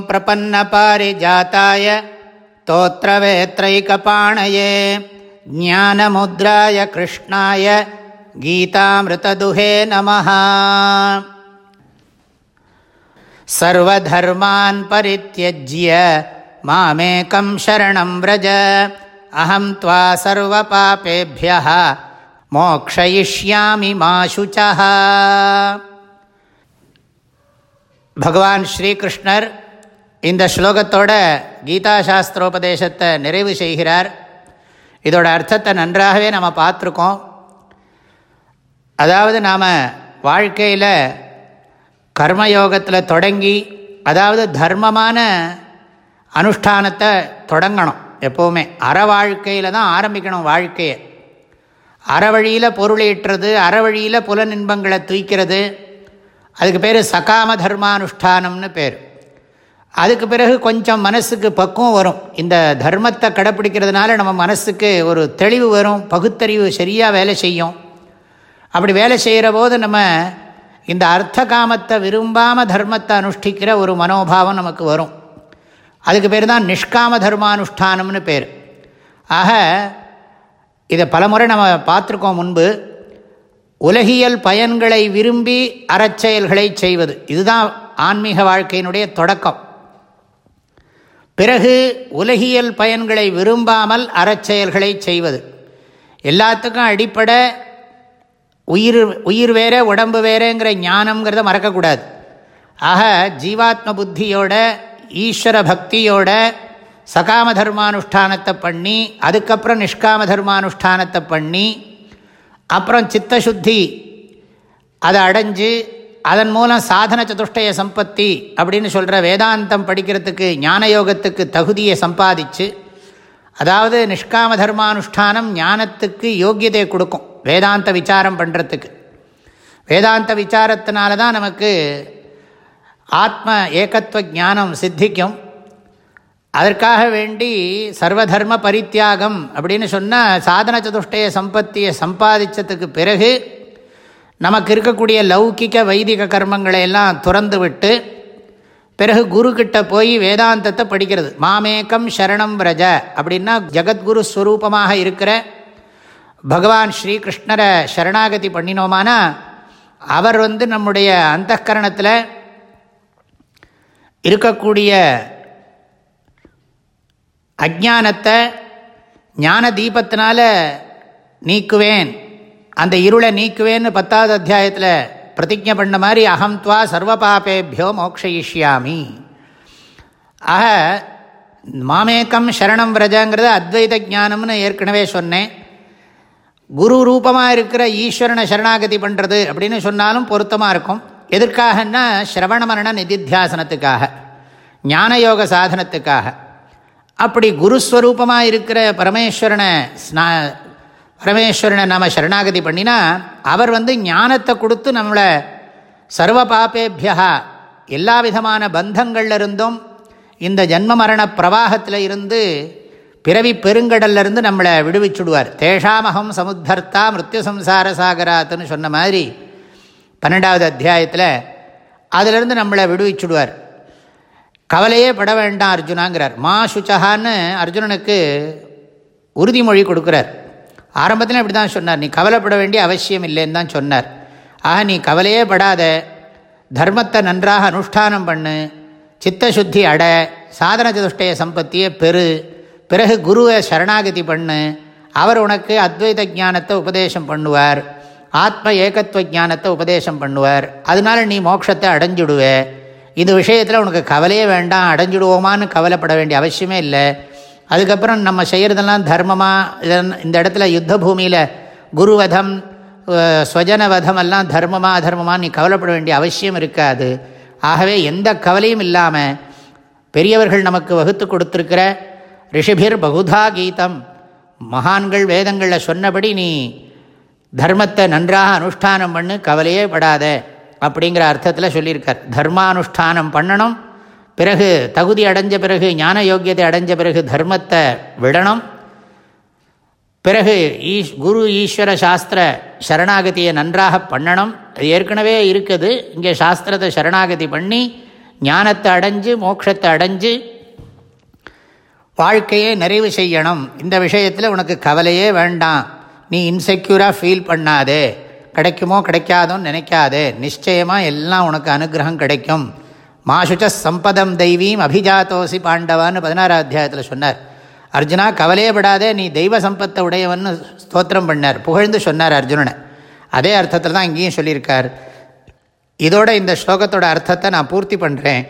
प्रपन्न प्रपन्नपारिजाताय तोत्रवेत्रैकपाणये ज्ञानमुद्राय कृष्णाय गीतामृतदुहे नमः। सर्वधर्मान् परित्यज्य मामेकं शरणं व्रज। अहं त्वा सर्वपापेभ्यः मोक्षयिष्यामि मा शुचः। भगवान् श्रीकृष्णर् இந்த ஸ்லோகத்தோட கீதா சாஸ்திரோபதேசத்தை நிறைவு செய்கிறார். இதோட அர்த்தத்தை நன்றாகவே நம்ம பார்த்துருக்கோம். அதாவது நாம் வாழ்க்கையில் கர்மயோகத்தில் தொடங்கி அதாவது தர்மமான அனுஷ்டானத்தை தொடங்கணும் எப்போவுமே. அற வாழ்க்கையில் தான் ஆரம்பிக்கணும் வாழ்க்கையை. அறவழியில் பொருளேற்றுறது அறவழியில் புலநின்பங்களை தூய்க்கிறது. அதுக்கு பேர் சகாம தர்மானுஷ்டானம்னு பேர். அதுக்கு பிறகு கொஞ்சம் மனசுக்கு பக்குவம் வரும். இந்த தர்மத்தை கடைப்பிடிக்கிறதுனால நம்ம மனசுக்கு ஒரு தெளிவு வரும். பகுத்தறிவு சரியாக வேலை செய்யும். அப்படி வேலை செய்கிற போது நம்ம இந்த அர்த்த காமத்தை விரும்பாமல் தர்மத்தை அனுஷ்டிக்கிற ஒரு மனோபாவம் நமக்கு வரும். அதுக்கு பேர் தான் நிஷ்காம தர்மானுஷ்டானம்னு பேர். ஆக இதை பலமுறை நம்ம பார்த்துருக்கோம் முன்பு. உலகியல் பயன்களை விரும்பி அறச்செயல்களை செய்வது. இதுதான் ஆன்மீக வாழ்க்கையினுடைய தொடக்கம். பிறகு உலகியல் பயன்களை விரும்பாமல் அறச்செயல்களை செய்வது. எல்லாத்துக்கும் அடிப்படை உயிர் உயிர் வேற உடம்பு வேறேங்கிற ஞானம்ங்கிறத மறக்கக்கூடாது. ஆக ஜீவாத்ம புத்தியோட ஈஸ்வர பக்தியோட சகாம தர்மானுஷ்டானத்தை பண்ணி அதுக்கப்புறம் நிஷ்காம தர்மானுஷ்டானத்தை பண்ணி அப்புறம் சித்தசுத்தி அதை அடைஞ்சு அதன் மூலம் சாதன சதுஷ்டய சம்பத்தி அப்படின்னு சொல்கிற வேதாந்தம் படிக்கிறதுக்கு ஞான யோகத்துக்கு தகுதியை சம்பாதிச்சு அதாவது நிஷ்காம தர்மானுஷ்டானம் ஞானத்துக்கு யோக்கியதை கொடுக்கும் வேதாந்த விசாரம் பண்ணுறதுக்கு வேதாந்த விசாரத்தினால தான் நமக்கு ஆத்ம ஏகத்துவ ஞானம் சித்திக்கும். அதற்காக வேண்டி சர்வதர்ம பரித்தியாகம் அப்படின்னு சொன்னால் சாதன சதுஷ்டய சம்பத்தியை சம்பாதிச்சதுக்கு பிறகு நமக்கு இருக்கக்கூடிய லௌகிக்க வைதிக கர்மங்களை எல்லாம் துறந்து விட்டு பிறகு குருக்கிட்ட போய் வேதாந்தத்தை படிக்கிறது. மாமேக்கம் சரணம் ரஜ அப்படின்னா ஜகத்குரு ஸ்வரூபமாக இருக்கிற பகவான் ஸ்ரீகிருஷ்ணரை சரணாகதி பண்ணினோமானா அவர் வந்து நம்முடைய அந்த கரணத்தில் இருக்கக்கூடிய அஜானத்தை ஞான தீபத்தினால நீக்குவேன். அந்த இருளை நீக்குவேன்னு பத்தாவது அத்தியாயத்தில் பிரதிஜை பண்ண மாதிரி அகம் துவா சர்வ பாப்பேபியோ மோக்ஷயிஷ்யாமி. ஆக மாமேக்கம் சரணம் விரஜங்கிறது அத்வைத ஜானம்னு ஏற்கனவே சொன்னேன். குரு ரூபமாக இருக்கிற ஈஸ்வரனை சரணாகதி பண்ணுறது அப்படின்னு சொன்னாலும் பொருத்தமாக இருக்கும். எதற்காகன்னா சிரவண மரண நிதித்தியாசனத்துக்காக ஞான யோக சாதனத்துக்காக. அப்படி குருஸ்வரூபமாக இருக்கிற பரமேஸ்வரனை ஸ்நா பரமேஸ்வரனை நம்ம சரணாகதி பண்ணினா அவர் வந்து ஞானத்தை கொடுத்து நம்மளை சர்வ பாப்பேபியா எல்லா விதமான பந்தங்கள்ல இருந்தும் இந்த ஜன்ம மரண பிரவாகத்தில் இருந்து பிறவி பெருங்கடல்லிருந்து நம்மளை விடுவிச்சுடுவார். தேஷாமகம் சமுத்தர்த்தா மிருத்யு சம்சார சாகராத்துன்னு சொன்ன மாதிரி பன்னெண்டாவது அத்தியாயத்தில் அதிலிருந்து நம்மளை விடுவிச்சுடுவார். கவலையே பட வேண்டாம் அர்ஜுனாங்கிறார். மா சுச்சகான்னு அர்ஜுனனுக்கு உறுதிமொழி கொடுக்குறார். ஆரம்பத்தில் அப்படி தான் சொன்னார். நீ கவலைப்பட வேண்டிய அவசியம் இல்லைன்னு தான் சொன்னார். ஆக நீ கவலையே படாத. தர்மத்தை நன்றாக அனுஷ்டானம் பண்ணு. சித்தசுத்தி அட. சாதன சதுஷ்டய சம்பத்தியை பெரு பிறகு குருவை சரணாகதி பண்ணு. அவர் உனக்கு அத்வைத ஜானத்தை உபதேசம் பண்ணுவார். ஆத்ம ஏகத்துவ ஜானத்தை உபதேசம் பண்ணுவார். அதனால நீ மோட்சத்தை அடைஞ்சுடுவே. இந்த விஷயத்தில் உனக்கு கவலையே வேண்டாம். அடைஞ்சிடுவோமான்னு கவலைப்பட வேண்டிய அவசியமே இல்லை. அதுக்கப்புறம் நம்ம செய்கிறதெல்லாம் தர்மமாக இதன் இந்த இடத்துல யுத்த பூமியில் குருவதம் ஸ்வஜனவதம் எல்லாம் தர்மமாக அதர்மமாக நீ கவலைப்பட வேண்டிய அவசியம் இருக்காது. ஆகவே எந்த கவலையும் இல்லாமல் பெரியவர்கள் நமக்கு வகுத்து கொடுத்துருக்கிற ரிஷிபிர் பகுதா கீதம் மகான்கள் வேதங்களில் சொன்னபடி நீ தர்மத்தை நன்றாக அனுஷ்டானம் பண்ணு கவலையே படாத அப்படிங்கிற அர்த்தத்தில் சொல்லியிருக்கார். தர்மானுஷ்டானம் பண்ணணும் பிறகு தகுதி அடைஞ்ச பிறகு ஞான யோக்கியத்தை அடைஞ்ச பிறகு தர்மத்தை விடணும். பிறகு ஈஷ் குரு ஈஸ்வர சாஸ்திர சரணாகதியை நன்றாக பண்ணணும். அது ஏற்கனவே இருக்குது. இங்கே சாஸ்திரத்தை சரணாகதி பண்ணி ஞானத்தை அடைஞ்சு மோட்சத்தை அடைஞ்சு வாழ்க்கையை நிறைவு செய்யணும். இந்த விஷயத்தில் உனக்கு கவலையே வேண்டாம். நீ இன்செக்யூராக ஃபீல் பண்ணாதே. கிடைக்குமோ கிடைக்காதோன்னு நினைக்காதே. நிச்சயமாக எல்லாம் உனக்கு அனுகிரகம் கிடைக்கும். மாசுச்ச சம்பதம் தெய்வீம் அபிஜாத்தோசி பாண்டவான்னு பதினாறாம் அத்தியாயத்தில் சொன்னார். அர்ஜுனா கவலையே படாதே நீ தெய்வ சம்பத்தை உடையவன் ஸ்தோத்திரம் பண்ணார் புகழ்ந்து சொன்னார் அர்ஜுனனை அதே அர்த்தத்தில் தான் இங்கேயும் சொல்லியிருக்கார் இதோட இந்த ஸ்லோகத்தோட அர்த்தத்தை நான் பூர்த்தி பண்ணுறேன்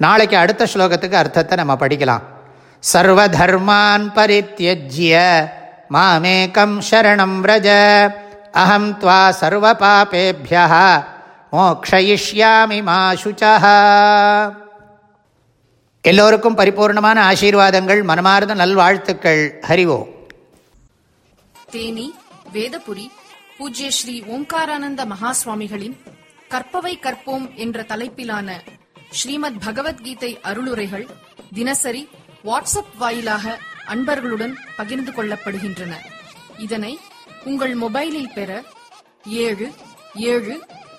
நாளைக்கு அடுத்த ஸ்லோகத்துக்கு அர்த்தத்தை நம்ம படிக்கலாம் சர்வதர்மான் பரித்தியஜ்ய மாமேக்கம் சரணம் விரஜ அஹம் துவா சர்வ பாபேபியா மோக்ஷயிஷ்யாமி மா சுச்சா எல்லோருக்கும் பரிபூர்ணமான ஆசீர்வாதங்கள் மனமார்ந்த நல்வாழ்த்துக்கள். ஹரிவோம் தேனி வேதபுரி பூஜ்ய ஸ்ரீ ஓம்காரானந்த மகாசுவாமிகளின் கற்பவை கற்போம் என்ற தலைப்பிலான ஸ்ரீமத் பகவத்கீதை அருளுரைகள் தினசரி வாட்ஸ்அப் வாயிலாக அன்பர்களுடன் பகிர்ந்து கொள்ளப்படுகின்றன. இதனை உங்கள் மொபைலில் பெற ஏழு ஏழு